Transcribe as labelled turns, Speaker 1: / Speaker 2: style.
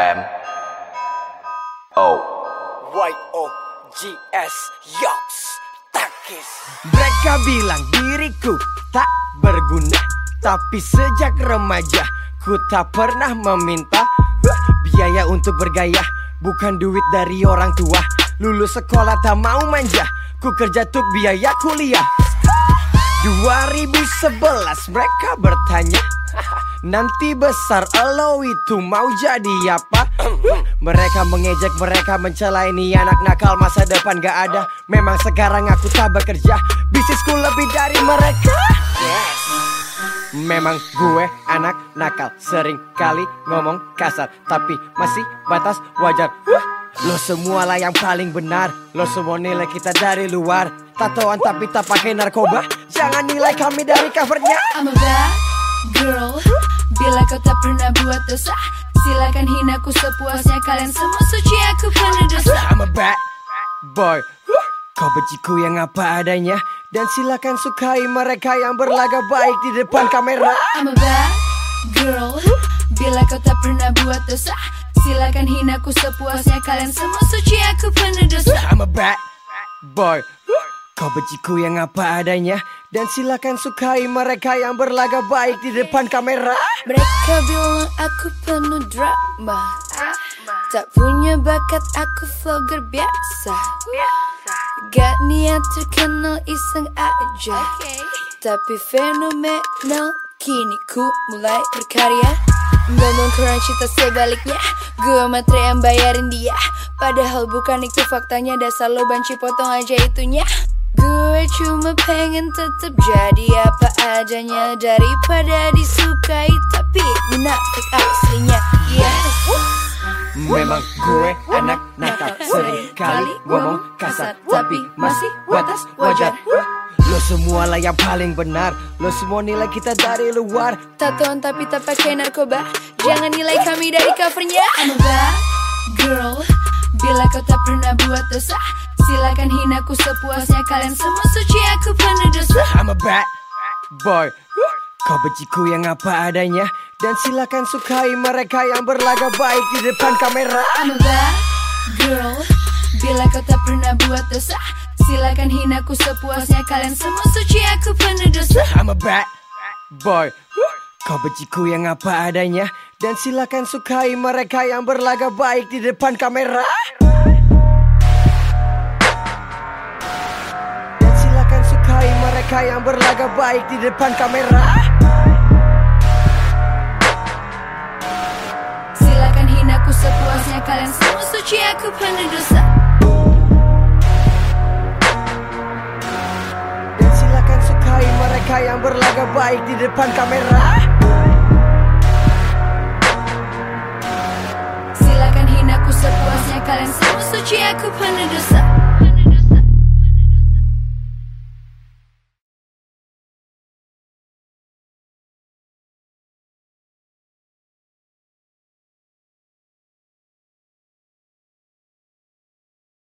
Speaker 1: M. O.
Speaker 2: Y O G S Yox Takis.
Speaker 3: Mereka bilang diriku tak berguna Tapi sejak remaja Ku tak pernah meminta Biaya untuk bergaya. Bukan duit dari orang tua Lulus sekolah tak mau manja. Ku kerja tuk biaya kuliah. 2011 mereka bertanya Nanti besar lo itu mau jadi apa? Mereka mengejek, mereka mencela ini anak nakal masa depan gak ada. Memang sekarang aku tak bekerja Bisnisku lebih dari mereka. Memang gue anak nakal Sering kali ngomong kasar Tapi masih batas wajar. Lo semua lah yang paling benar Lo semua nilai kita dari luar. Tatoan tapi tak pakai narkoba Jangan nilai kami dari covernya.
Speaker 4: I'm a bad girl Bila kau tak pernah buat dosa Silakan hina ku sepuasnya Kalian semua. Suci aku penuh dosa.
Speaker 3: I'm a bad boy. Kau benciku yang apa adanya Dan silakan sukai mereka yang berlagak baik di depan kamera.
Speaker 4: I'm a bad girl. Bila kau tak pernah buat dosa Silakan hina ku sepuasnya Kalian semua. Suci aku penuh dosa.
Speaker 3: I'm a bad boy Kau benciku yang apa adanya Dan silakan sukai mereka yang berlagak baik di depan kamera.
Speaker 4: Mereka bilang aku penuh drama. Tak punya bakat aku vlogger biasa. Gak niat terkenal iseng aja. Tapi fenomenal Kini ku mulai berkarya. Ngomong kurang cita sebaliknya Gue matre yang bayarin dia. Padahal bukan itu faktanya Dasar lo banci potong aja itunya Gue cuma pengen tetap jadi apa adanya Daripada disukai tapi munafik aslinya. Yes
Speaker 3: Memang gue anak nakal. Sering kali ngomong kasar Tapi masih batas wajar. Lo semua lah yang paling benar. Lo semua nilai kita dari luar.
Speaker 4: Tatoan tapi tak pakai narkoba. Jangan nilai kami dari covernya. I'm a bad girl Bila kau tak pernah buat dosa Silakan hina ku sepuasnya Kalian semua. Suci aku penuh dosa.
Speaker 3: I'm a bad boy. Kau benciku yang apa adanya Dan silakan sukai mereka yang berlagak baik di depan kamera.
Speaker 4: I'm a bad girl. Bila kau tak pernah buat dosa Silakan hina ku sepuasnya Kalian semua. Suci aku penuh dosa.
Speaker 3: I'm a bad boy Kau benciku yang apa adanya Dan silakan sukai mereka yang berlagak baik di depan kamera. Dan silakan sukai mereka yang berlagak baik di depan kamera.
Speaker 4: Silakan hina ku sepuasnya Kalian semua suci aku penuh dosa
Speaker 3: mereka yang berlagak baik di depan kamera.
Speaker 4: Silakan hina ku sepuasnya Kalian. Semua suci aku penuh dosa